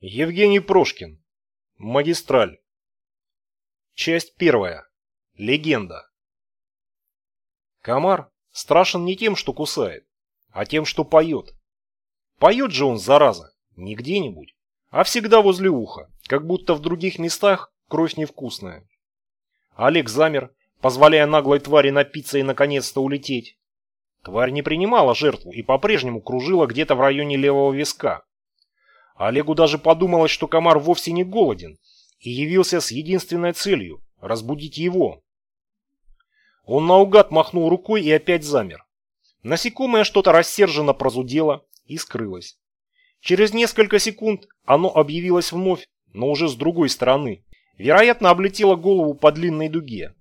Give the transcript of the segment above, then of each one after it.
Евгений Прошкин. Магистраль. Часть первая. Легенда. Комар страшен не тем, что кусает, а тем, что поет. Поет же он, зараза, не где-нибудь, а всегда возле уха, как будто в других местах кровь невкусная. Олег замер, позволяя наглой твари напиться и наконец-то улететь. Тварь не принимала жертву и по-прежнему кружила где-то в районе левого виска. Олегу даже подумалось, что комар вовсе не голоден и явился с единственной целью – разбудить его. Он наугад махнул рукой и опять замер. Насекомое что-то рассерженно прозудело и скрылось. Через несколько секунд оно объявилось вновь, но уже с другой стороны. Вероятно, облетело голову по длинной дуге.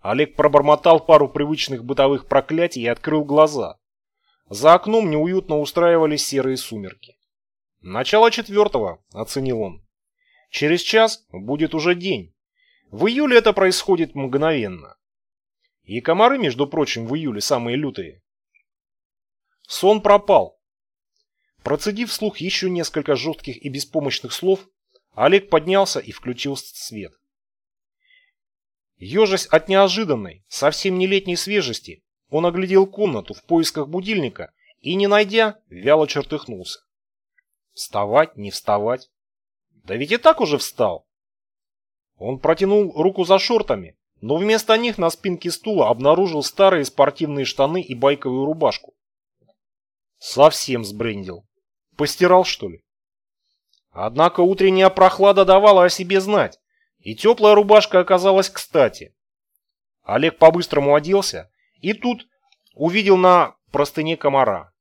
Олег пробормотал пару привычных бытовых проклятий и открыл глаза. За окном неуютно устраивались серые сумерки. «Начало четвертого», — оценил он. «Через час будет уже день. В июле это происходит мгновенно. И комары, между прочим, в июле самые лютые. Сон пропал. Процедив вслух еще несколько жестких и беспомощных слов, Олег поднялся и включил свет. Ежась от неожиданной, совсем не летней свежести, он оглядел комнату в поисках будильника и, не найдя, вяло чертыхнулся. Вставать, не вставать. Да ведь и так уже встал. Он протянул руку за шортами, но вместо них на спинке стула обнаружил старые спортивные штаны и байковую рубашку. Совсем сбрендил. Постирал, что ли? Однако утренняя прохлада давала о себе знать, и теплая рубашка оказалась кстати. Олег по-быстрому оделся и тут увидел на простыне комара.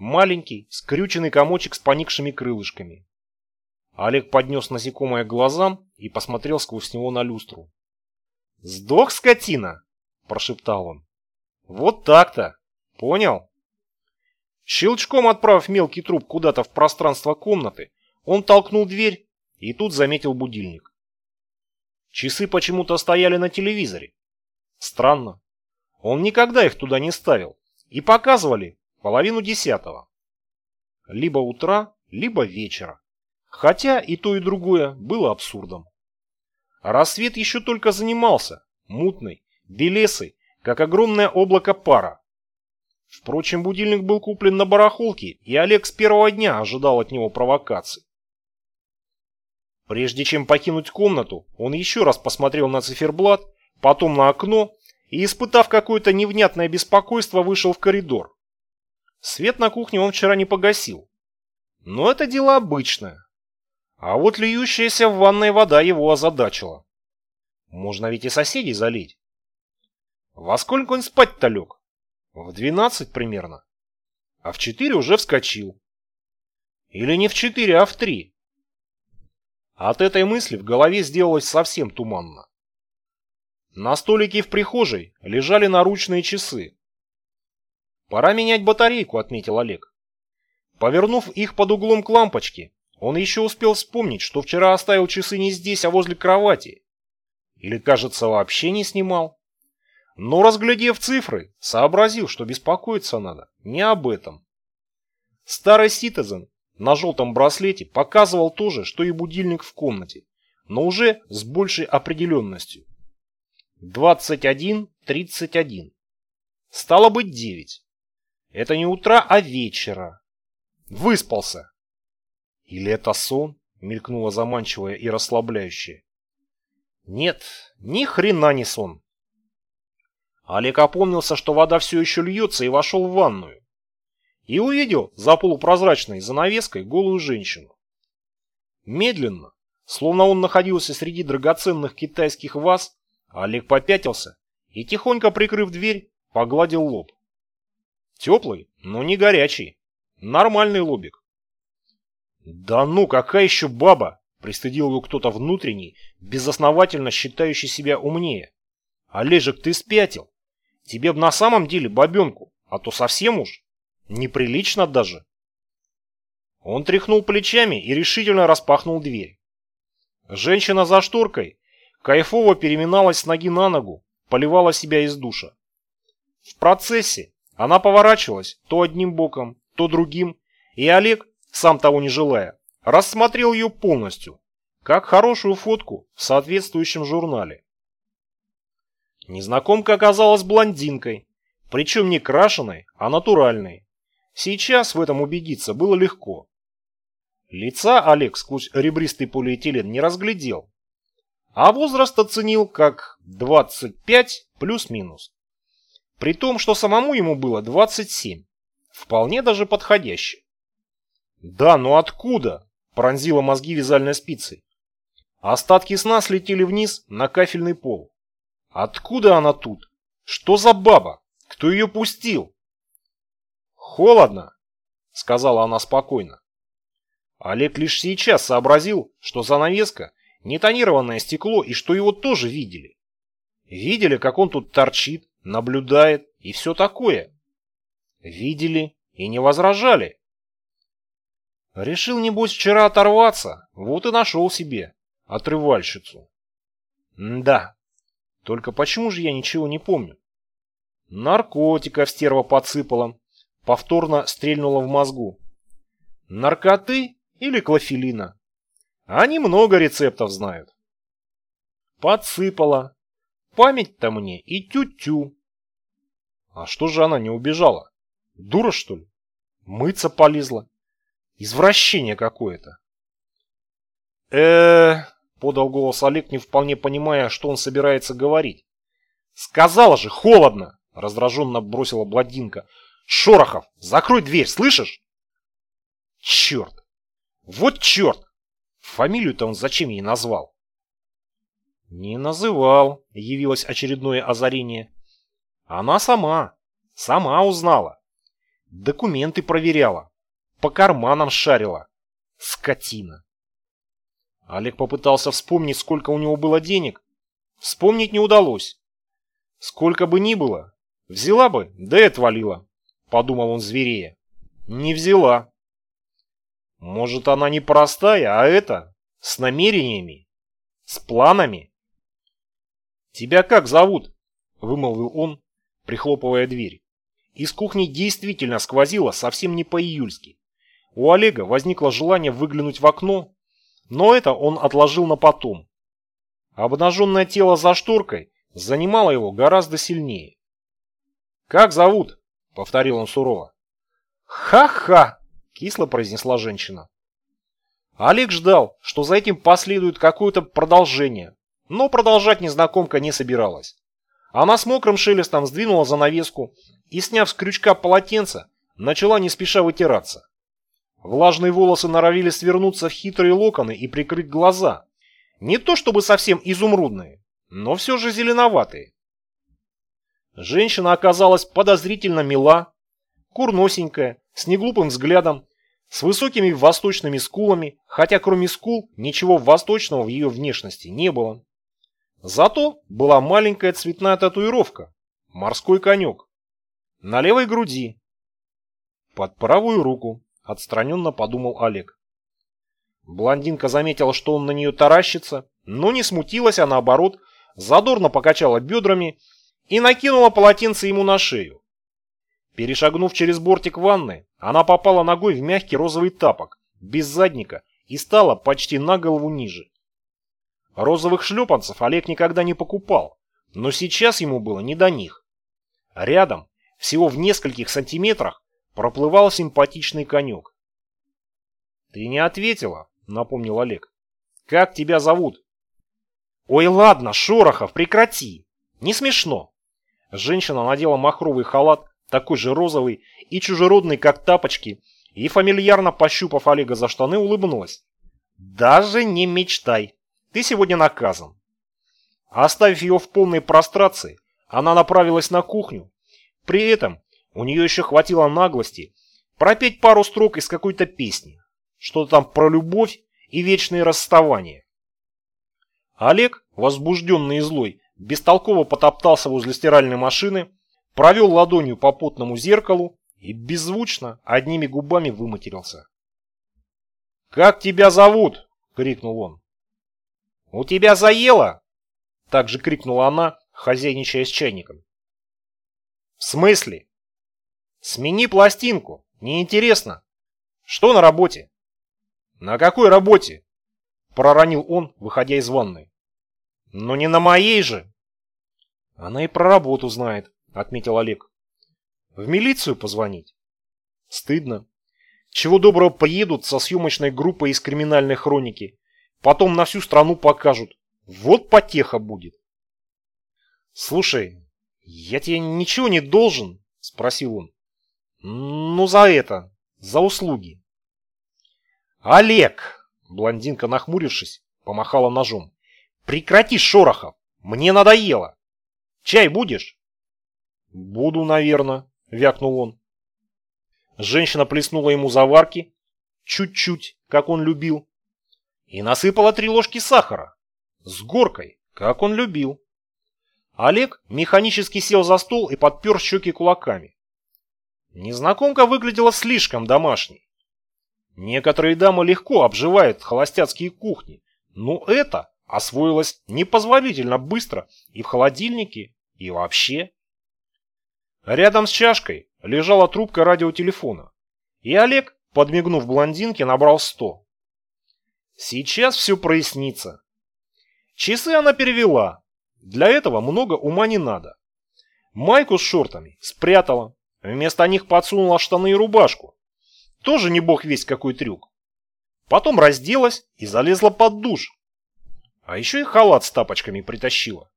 Маленький, скрюченный комочек с поникшими крылышками. Олег поднес насекомое к глазам и посмотрел сквозь него на люстру. «Сдох, скотина!» – прошептал он. «Вот так-то! Понял?» Щелчком отправив мелкий труп куда-то в пространство комнаты, он толкнул дверь и тут заметил будильник. Часы почему-то стояли на телевизоре. Странно. Он никогда их туда не ставил. И показывали половину десятого. Либо утра, либо вечера. Хотя и то, и другое было абсурдом. рассвет еще только занимался, мутный, белесый, как огромное облако пара. Впрочем, будильник был куплен на барахолке, и Олег с первого дня ожидал от него провокаций. Прежде чем покинуть комнату, он еще раз посмотрел на циферблат, потом на окно и, испытав какое-то невнятное беспокойство, вышел в коридор. Свет на кухне он вчера не погасил. Но это дело обычное. А вот льющаяся в ванной вода его озадачила. Можно ведь и соседей залить. Во сколько он спать-то лег? В двенадцать примерно. А в четыре уже вскочил. Или не в четыре, а в три. От этой мысли в голове сделалось совсем туманно. На столике в прихожей лежали наручные часы, «Пора менять батарейку», — отметил Олег. Повернув их под углом к лампочке, он еще успел вспомнить, что вчера оставил часы не здесь, а возле кровати. Или, кажется, вообще не снимал. Но, разглядев цифры, сообразил, что беспокоиться надо не об этом. Старый Ситизен на желтом браслете показывал то же, что и будильник в комнате, но уже с большей определенностью. 21.31. Стало быть 9. Это не утра, а вечера. Выспался. Или это сон? Мелькнуло заманчивое и расслабляющее. Нет, ни хрена не сон. Олег опомнился, что вода все еще льется, и вошел в ванную. И увидел за полупрозрачной занавеской голую женщину. Медленно, словно он находился среди драгоценных китайских ваз, Олег попятился и, тихонько прикрыв дверь, погладил лоб. Теплый, но не горячий. Нормальный лобик. Да ну, какая еще баба? Пристыдил его кто-то внутренний, безосновательно считающий себя умнее. Олежек, ты спятил. Тебе б на самом деле бабенку, а то совсем уж. Неприлично даже. Он тряхнул плечами и решительно распахнул дверь. Женщина за шторкой кайфово переминалась с ноги на ногу, поливала себя из душа. В процессе она поворачивалась то одним боком, то другим, и Олег, сам того не желая, рассмотрел ее полностью, как хорошую фотку в соответствующем журнале. Незнакомка оказалась блондинкой, причем не крашеной, а натуральной. Сейчас в этом убедиться было легко. Лица Олег сквозь ребристый полиэтилен не разглядел, а возраст оценил как 25 плюс-минус. При том, что самому ему было 27, вполне даже подходяще. Да, но откуда? Пронзила мозги вязальной спицей. Остатки сна слетели вниз на кафельный пол. Откуда она тут? Что за баба? Кто ее пустил? Холодно, сказала она спокойно. Олег лишь сейчас сообразил, что занавеска – не тонированное стекло и что его тоже видели. Видели, как он тут торчит, наблюдает и все такое. Видели и не возражали. Решил, небось, вчера оторваться, вот и нашел себе отрывальщицу. М да, только почему же я ничего не помню? Наркотика стерва подсыпала, повторно стрельнула в мозгу. Наркоты или клофелина? Они много рецептов знают. Подсыпала. Память-то мне и тю-тю. А что же она не убежала? Дура, что ли? Мыться полезла. Извращение какое-то. э подал голос Олег, не вполне понимая, что он собирается говорить. «Сказала же, холодно!» — раздраженно бросила Бладинка. «Шорохов, закрой дверь, слышишь?» «Черт! Вот черт! Фамилию-то он зачем ей назвал?» «Не называл», — явилось очередное озарение. «Она сама, сама узнала. Документы проверяла. По карманам шарила. Скотина. Олег попытался вспомнить, сколько у него было денег. Вспомнить не удалось. Сколько бы ни было, взяла бы, да и отвалила, подумал он зверея. Не взяла. Может, она не простая, а это, с намерениями, с планами. «Тебя как зовут?» — вымолвил он, прихлопывая дверь. Из кухни действительно сквозило совсем не по-июльски. У Олега возникло желание выглянуть в окно, но это он отложил на потом. Обнаженное тело за шторкой занимало его гораздо сильнее. «Как зовут?» — повторил он сурово. «Ха-ха!» — кисло произнесла женщина. Олег ждал, что за этим последует какое-то продолжение, но продолжать незнакомка не собиралась. Она с мокрым шелестом сдвинула занавеску и, сняв с крючка полотенце, начала не спеша вытираться. Влажные волосы норовили свернуться в хитрые локоны и прикрыть глаза. Не то чтобы совсем изумрудные, но все же зеленоватые. Женщина оказалась подозрительно мила, курносенькая, с неглупым взглядом, с высокими восточными скулами, хотя кроме скул ничего восточного в ее внешности не было. Зато была маленькая цветная татуировка, морской конек, на левой груди, под правую руку. Отстраненно подумал Олег. Блондинка заметила, что он на нее таращится, но не смутилась, а наоборот, задорно покачала бедрами и накинула полотенце ему на шею. Перешагнув через бортик ванны, она попала ногой в мягкий розовый тапок, без задника, и стала почти на голову ниже. Розовых шлепанцев Олег никогда не покупал, но сейчас ему было не до них. Рядом, всего в нескольких сантиметрах, проплывал симпатичный конек. «Ты не ответила», — напомнил Олег. «Как тебя зовут?» «Ой, ладно, Шорохов, прекрати! Не смешно!» Женщина надела махровый халат, такой же розовый и чужеродный, как тапочки, и, фамильярно пощупав Олега за штаны, улыбнулась. «Даже не мечтай! Ты сегодня наказан!» Оставив ее в полной прострации, она направилась на кухню. При этом у нее еще хватило наглости пропеть пару строк из какой-то песни. Что-то там про любовь и вечные расставания. Олег, возбужденный и злой, бестолково потоптался возле стиральной машины, провел ладонью по потному зеркалу и беззвучно одними губами выматерился. «Как тебя зовут?» — крикнул он. «У тебя заело?» — также крикнула она, хозяйничая с чайником. «В смысле?» Смени пластинку. Неинтересно. Что на работе? На какой работе? Проронил он, выходя из ванной. Но не на моей же. Она и про работу знает, отметил Олег. В милицию позвонить? Стыдно. Чего доброго приедут со съемочной группой из криминальной хроники. Потом на всю страну покажут. Вот потеха будет. Слушай, я тебе ничего не должен, спросил он. Ну, за это, за услуги. Олег, блондинка, нахмурившись, помахала ножом. Прекрати, Шорохов, мне надоело. Чай будешь? Буду, наверное, вякнул он. Женщина плеснула ему заварки, чуть-чуть, как он любил, и насыпала три ложки сахара, с горкой, как он любил. Олег механически сел за стол и подпер щеки кулаками. Незнакомка выглядела слишком домашней. Некоторые дамы легко обживают холостяцкие кухни, но это освоилось непозволительно быстро и в холодильнике, и вообще. Рядом с чашкой лежала трубка радиотелефона, и Олег, подмигнув блондинке, набрал сто. Сейчас все прояснится. Часы она перевела. Для этого много ума не надо. Майку с шортами спрятала. Вместо них подсунула штаны и рубашку. Тоже не бог весь какой трюк. Потом разделась и залезла под душ. А еще и халат с тапочками притащила.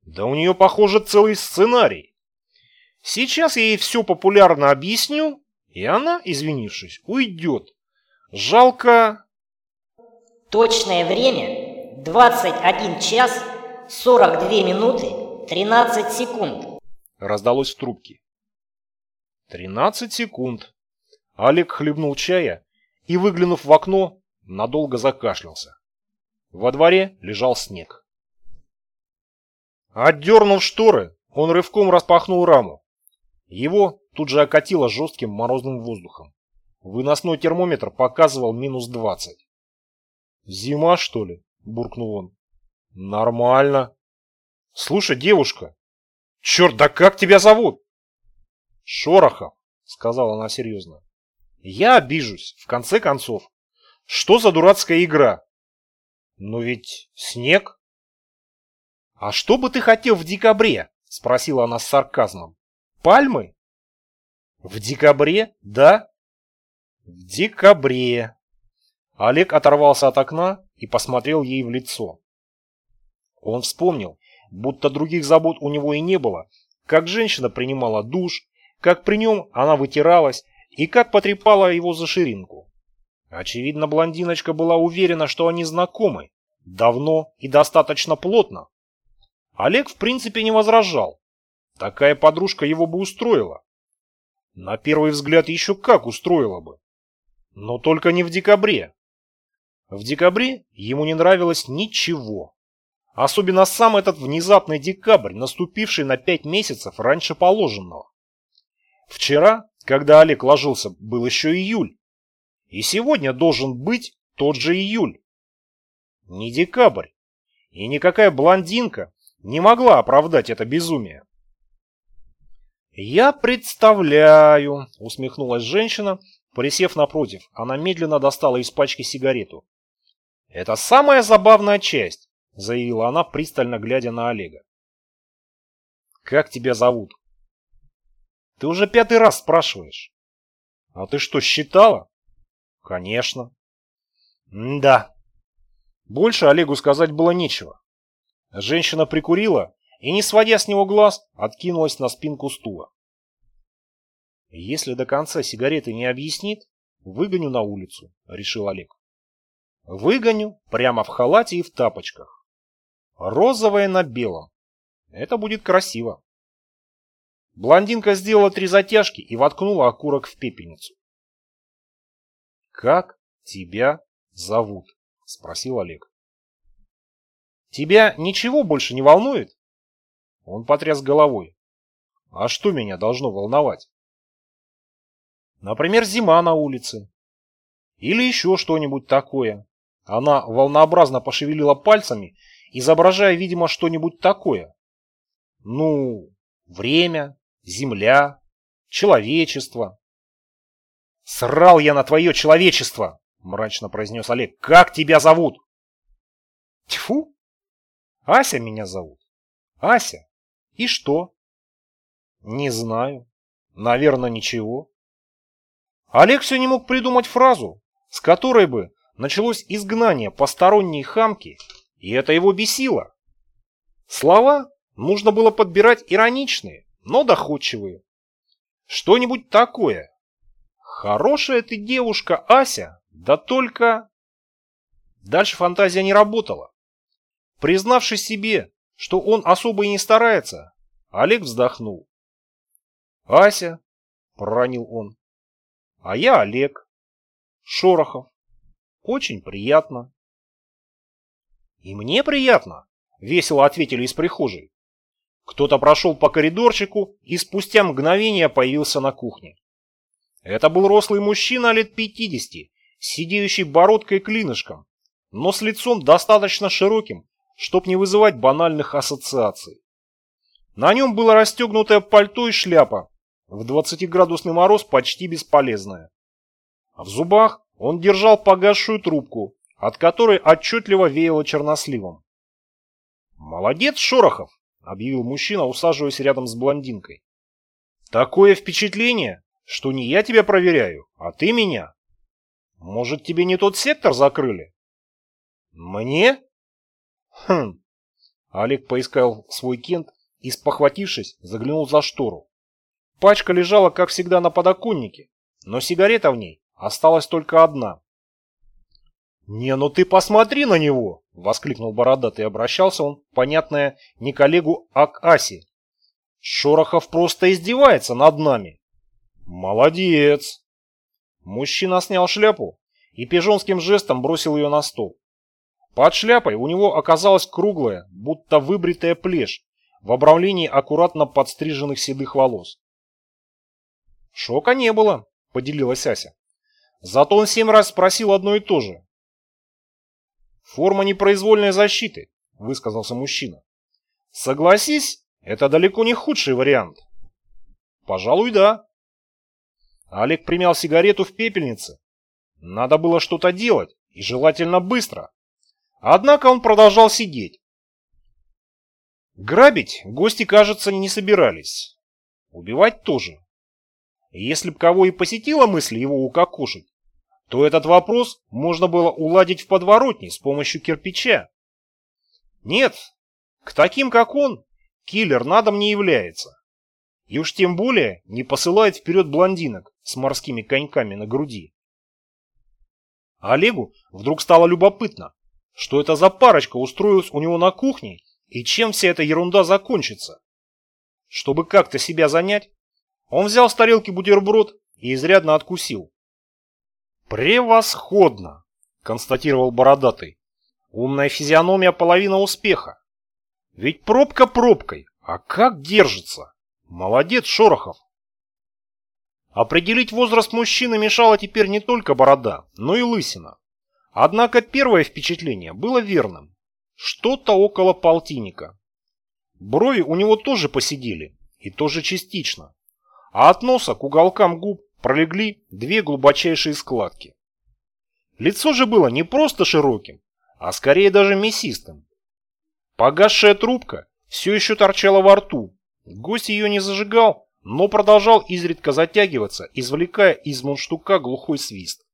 Да у нее, похоже, целый сценарий. Сейчас я ей все популярно объясню, и она, извинившись, уйдет. Жалко... Точное время 21 час 42 минуты 13 секунд. Раздалось в трубке. 13 секунд. Олег хлебнул чая и, выглянув в окно, надолго закашлялся. Во дворе лежал снег. Отдернув шторы, он рывком распахнул раму. Его тут же окатило жестким морозным воздухом. Выносной термометр показывал минус двадцать. «Зима, что ли?» – буркнул он. «Нормально. Слушай, девушка, черт, да как тебя зовут?» «Шорохов», – сказала она серьезно. «Я обижусь, в конце концов. Что за дурацкая игра?» «Но ведь снег». «А что бы ты хотел в декабре?» – спросила она с сарказмом. Пальмы? В декабре, да? В декабре. Олег оторвался от окна и посмотрел ей в лицо. Он вспомнил, будто других забот у него и не было, как женщина принимала душ, как при нем она вытиралась и как потрепала его за ширинку. Очевидно, блондиночка была уверена, что они знакомы, давно и достаточно плотно. Олег в принципе не возражал. Такая подружка его бы устроила. На первый взгляд еще как устроила бы. Но только не в декабре. В декабре ему не нравилось ничего. Особенно сам этот внезапный декабрь, наступивший на пять месяцев раньше положенного. Вчера, когда Олег ложился, был еще июль. И сегодня должен быть тот же июль. Не декабрь. И никакая блондинка не могла оправдать это безумие. «Я представляю», — усмехнулась женщина, присев напротив. Она медленно достала из пачки сигарету. «Это самая забавная часть», — заявила она, пристально глядя на Олега. «Как тебя зовут?» «Ты уже пятый раз спрашиваешь». «А ты что, считала?» «Конечно». «Да». Больше Олегу сказать было нечего. Женщина прикурила и, не сводя с него глаз, откинулась на спинку стула. «Если до конца сигареты не объяснит, выгоню на улицу», — решил Олег. «Выгоню прямо в халате и в тапочках. Розовое на белом. Это будет красиво». Блондинка сделала три затяжки и воткнула окурок в пепельницу. «Как тебя зовут?» — спросил Олег. «Тебя ничего больше не волнует?» Он потряс головой. А что меня должно волновать? Например, зима на улице. Или еще что-нибудь такое. Она волнообразно пошевелила пальцами, изображая, видимо, что-нибудь такое. Ну, время, земля, человечество. «Срал я на твое человечество!» мрачно произнес Олег. «Как тебя зовут?» «Тьфу! Ася меня зовут. Ася. И что?» «Не знаю. Наверное, ничего». Олег все не мог придумать фразу, с которой бы началось изгнание посторонней хамки, и это его бесило. Слова нужно было подбирать ироничные, но доходчивые. Что-нибудь такое. Хорошая ты девушка, Ася, да только... Дальше фантазия не работала. Признавшись себе, что он особо и не старается, Олег вздохнул. «Ася», — проронил он, — «а я Олег. Шорохов. Очень приятно». «И мне приятно», — весело ответили из прихожей. Кто-то прошел по коридорчику и спустя мгновение появился на кухне. Это был рослый мужчина лет 50, сидеющий бородкой клинышком, но с лицом достаточно широким, чтоб не вызывать банальных ассоциаций. На нем было расстегнутое пальто и шляпа, в 20-градусный мороз почти бесполезная. В зубах он держал погасшую трубку, от которой отчетливо веяло черносливом. «Молодец, Шорохов!» объявил мужчина, усаживаясь рядом с блондинкой. Такое впечатление, что не я тебя проверяю, а ты меня. Может, тебе не тот сектор закрыли? Мне? Хм. Олег поискал свой кент и, спохватившись, заглянул за штору. Пачка лежала, как всегда, на подоконнике, но сигарета в ней осталась только одна. «Не, ну ты посмотри на него!» — воскликнул бородатый. Обращался он, понятное, не коллегу, а к Асе. «Шорохов просто издевается над нами!» «Молодец!» Мужчина снял шляпу и пижонским жестом бросил ее на стол. Под шляпой у него оказалась круглая, будто выбритая плешь, в обрамлении аккуратно подстриженных седых волос. «Шока не было», — поделилась Ася. Зато он семь раз спросил одно и то же. Форма непроизвольной защиты, высказался мужчина. Согласись, это далеко не худший вариант. Пожалуй, да. Олег примял сигарету в пепельнице. Надо было что-то делать, и желательно быстро. Однако он продолжал сидеть. Грабить гости, кажется, не собирались. Убивать тоже. Если б кого и посетила мысль его укокошить, то этот вопрос можно было уладить в подворотне с помощью кирпича. Нет, к таким, как он, киллер на дом не является. И уж тем более не посылает вперед блондинок с морскими коньками на груди. Олегу вдруг стало любопытно, что это за парочка устроилась у него на кухне и чем вся эта ерунда закончится. Чтобы как-то себя занять, он взял с тарелки бутерброд и изрядно откусил. «Превосходно!» — констатировал бородатый. «Умная физиономия — половина успеха. Ведь пробка пробкой, а как держится? Молодец, Шорохов!» Определить возраст мужчины мешала теперь не только борода, но и лысина. Однако первое впечатление было верным. Что-то около полтинника. Брови у него тоже посидели, и тоже частично. А от носа к уголкам губ пролегли две глубочайшие складки. Лицо же было не просто широким, а скорее даже мясистым. Погасшая трубка все еще торчала во рту. Гость ее не зажигал, но продолжал изредка затягиваться, извлекая из мундштука глухой свист.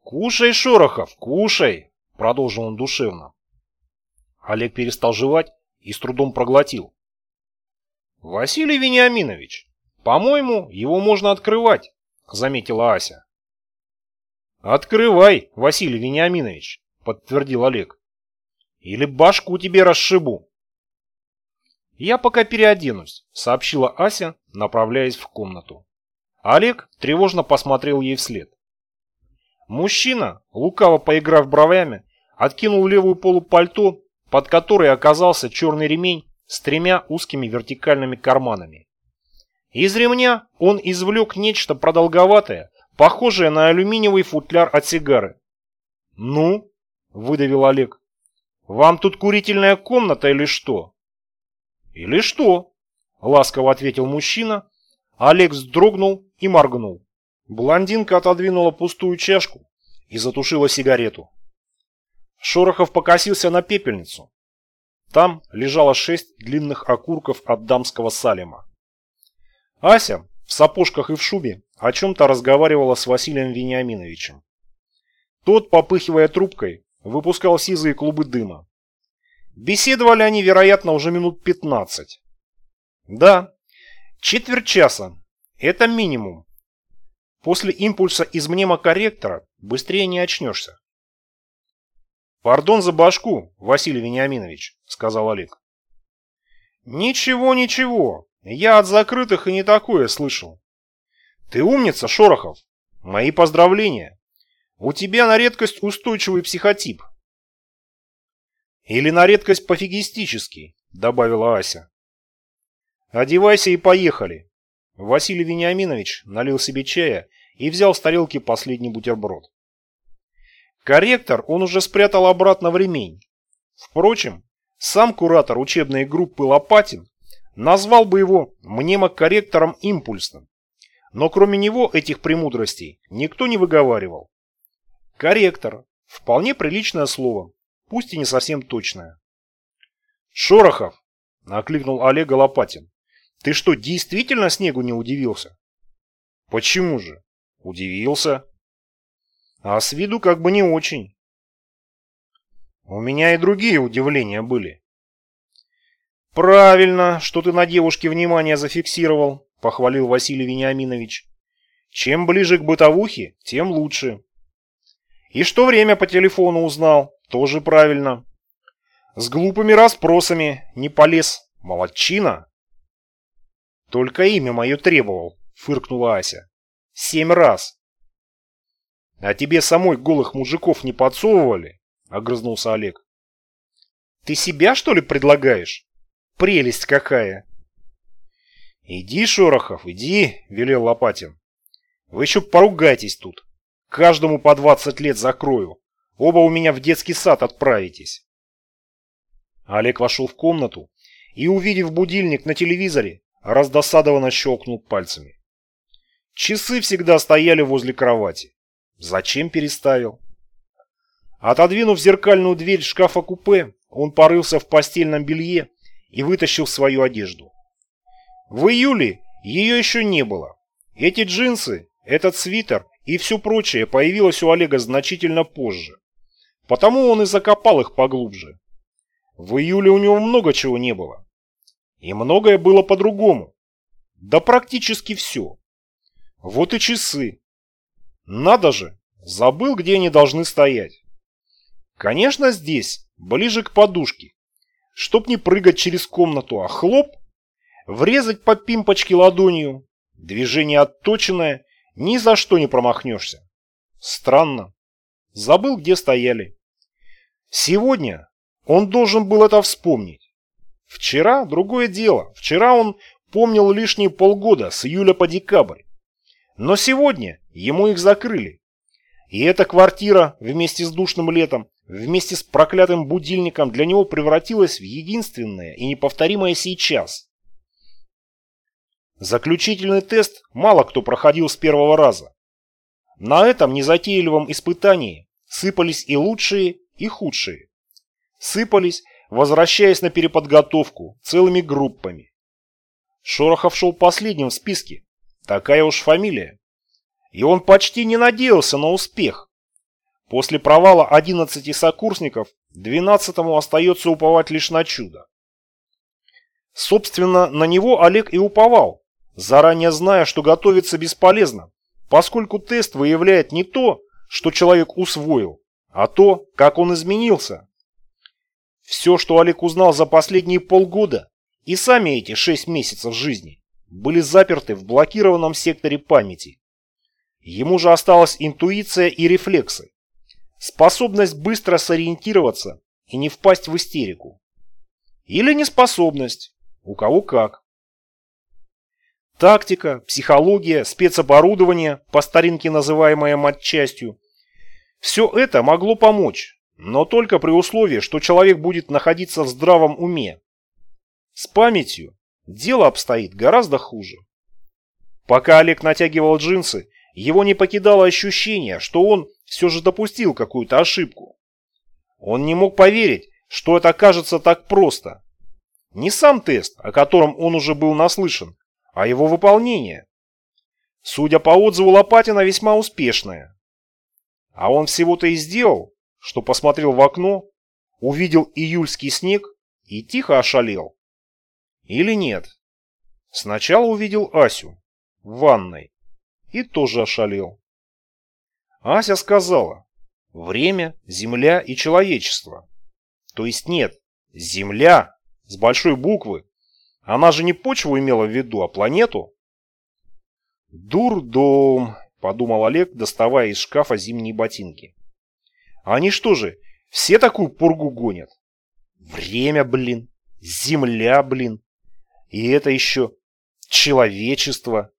«Кушай, Шорохов, кушай!» — продолжил он душевно. Олег перестал жевать и с трудом проглотил. «Василий Вениаминович, «По-моему, его можно открывать», — заметила Ася. «Открывай, Василий Вениаминович», — подтвердил Олег. «Или башку тебе расшибу». «Я пока переоденусь», — сообщила Ася, направляясь в комнату. Олег тревожно посмотрел ей вслед. Мужчина, лукаво поиграв бровями, откинул левую полу пальто, под которой оказался черный ремень с тремя узкими вертикальными карманами. Из ремня он извлек нечто продолговатое, похожее на алюминиевый футляр от сигары. «Ну?» – выдавил Олег. «Вам тут курительная комната или что?» «Или что?» – ласково ответил мужчина. Олег вздрогнул и моргнул. Блондинка отодвинула пустую чашку и затушила сигарету. Шорохов покосился на пепельницу. Там лежало шесть длинных окурков от дамского салима. Ася в сапожках и в шубе о чем-то разговаривала с Василием Вениаминовичем. Тот, попыхивая трубкой, выпускал сизые клубы дыма. Беседовали они, вероятно, уже минут пятнадцать. Да, четверть часа. Это минимум. После импульса из мнемокорректора быстрее не очнешься. «Пардон за башку, Василий Вениаминович», — сказал Олег. «Ничего, ничего. Я от закрытых и не такое слышал. Ты умница, Шорохов. Мои поздравления. У тебя на редкость устойчивый психотип. Или на редкость пофигистический, добавила Ася. Одевайся и поехали. Василий Вениаминович налил себе чая и взял с тарелки последний бутерброд. Корректор он уже спрятал обратно в ремень. Впрочем, сам куратор учебной группы Лопатин назвал бы его мнемокорректором импульсным. Но кроме него этих премудростей никто не выговаривал. Корректор. Вполне приличное слово, пусть и не совсем точное. «Шорохов!» – окликнул Олега Лопатин. «Ты что, действительно снегу не удивился?» «Почему же?» «Удивился». «А с виду как бы не очень». «У меня и другие удивления были». «Правильно, что ты на девушке внимание зафиксировал», – похвалил Василий Вениаминович. «Чем ближе к бытовухе, тем лучше». И что время по телефону узнал, тоже правильно. С глупыми расспросами не полез. Молодчина. Только имя мое требовал, фыркнула Ася. Семь раз. А тебе самой голых мужиков не подсовывали? Огрызнулся Олег. Ты себя, что ли, предлагаешь? Прелесть какая! Иди, Шорохов, иди, велел Лопатин. Вы еще поругайтесь тут. Каждому по 20 лет закрою. Оба у меня в детский сад отправитесь. Олег вошел в комнату и, увидев будильник на телевизоре, раздосадованно щелкнул пальцами. Часы всегда стояли возле кровати. Зачем переставил? Отодвинув зеркальную дверь шкафа-купе, он порылся в постельном белье и вытащил свою одежду. В июле ее еще не было. Эти джинсы, этот свитер и все прочее появилось у Олега значительно позже. Потому он и закопал их поглубже. В июле у него много чего не было. И многое было по-другому. Да практически все. Вот и часы. Надо же, забыл, где они должны стоять. Конечно, здесь, ближе к подушке. Чтоб не прыгать через комнату, а хлоп, врезать по пимпочке ладонью. Движение отточенное, ни за что не промахнешься. Странно. Забыл, где стояли. Сегодня он должен был это вспомнить. Вчера другое дело. Вчера он помнил лишние полгода, с июля по декабрь. Но сегодня ему их закрыли. И эта квартира вместе с душным летом, вместе с проклятым будильником для него превратилась в единственное и неповторимое сейчас. Заключительный тест мало кто проходил с первого раза. На этом незатейливом испытании сыпались и лучшие, и худшие. Сыпались, возвращаясь на переподготовку целыми группами. Шорохов шел последним в списке. Такая уж фамилия. И он почти не надеялся на успех. После провала 11 сокурсников 12-му остается уповать лишь на чудо. Собственно, на него Олег и уповал, заранее зная, что готовиться бесполезно, поскольку тест выявляет не то, что человек усвоил, а то, как он изменился. Все, что Олег узнал за последние полгода, и сами эти шесть месяцев жизни, были заперты в блокированном секторе памяти. Ему же осталась интуиция и рефлексы, способность быстро сориентироваться и не впасть в истерику. Или неспособность, у кого как. Тактика, психология, спецоборудование, по старинке называемое матчастью. Все это могло помочь, но только при условии, что человек будет находиться в здравом уме. С памятью дело обстоит гораздо хуже. Пока Олег натягивал джинсы, его не покидало ощущение, что он все же допустил какую-то ошибку. Он не мог поверить, что это окажется так просто. Не сам тест, о котором он уже был наслышан, а его выполнение. Судя по отзыву Лопатина, весьма успешное. А он всего-то и сделал, что посмотрел в окно, увидел июльский снег и тихо ошалел. Или нет? Сначала увидел Асю в ванной и тоже ошалел. Ася сказала, время, земля и человечество. То есть нет, земля с большой буквы. Она же не почву имела в виду, а планету. Дурдом, подумал Олег, доставая из шкафа зимние ботинки. Они что же, все такую пургу гонят? Время, блин, земля, блин. И это еще человечество.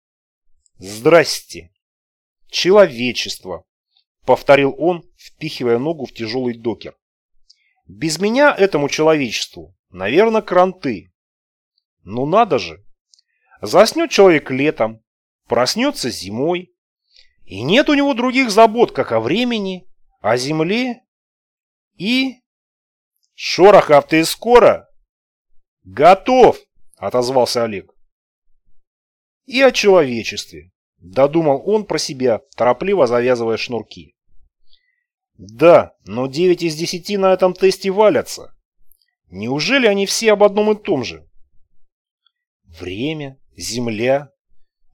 Здрасте. Человечество, повторил он, впихивая ногу в тяжелый докер. Без меня этому человечеству, наверное, кранты. Ну надо же. Заснет человек летом, проснется зимой. И нет у него других забот, как о времени, о земле и... Шорохов, ты скоро? Готов, отозвался Олег. И о человечестве, додумал он про себя, торопливо завязывая шнурки. Да, но 9 из 10 на этом тесте валятся. Неужели они все об одном и том же? Время, земля,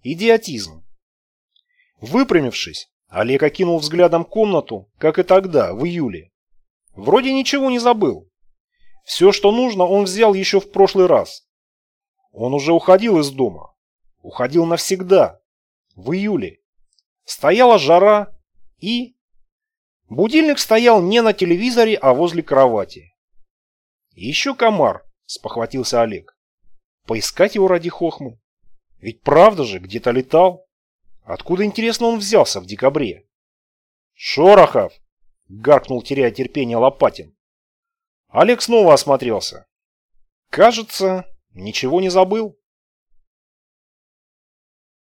идиотизм. Выпрямившись, Олег окинул взглядом комнату, как и тогда, в июле. Вроде ничего не забыл. Все, что нужно, он взял еще в прошлый раз. Он уже уходил из дома. Уходил навсегда. В июле. Стояла жара и... Будильник стоял не на телевизоре, а возле кровати. еще комар, спохватился Олег. Поискать его ради хохмы. Ведь правда же, где-то летал. Откуда, интересно, он взялся в декабре? Шорохов! Гаркнул, теряя терпение Лопатин. Олег снова осмотрелся. Кажется, ничего не забыл.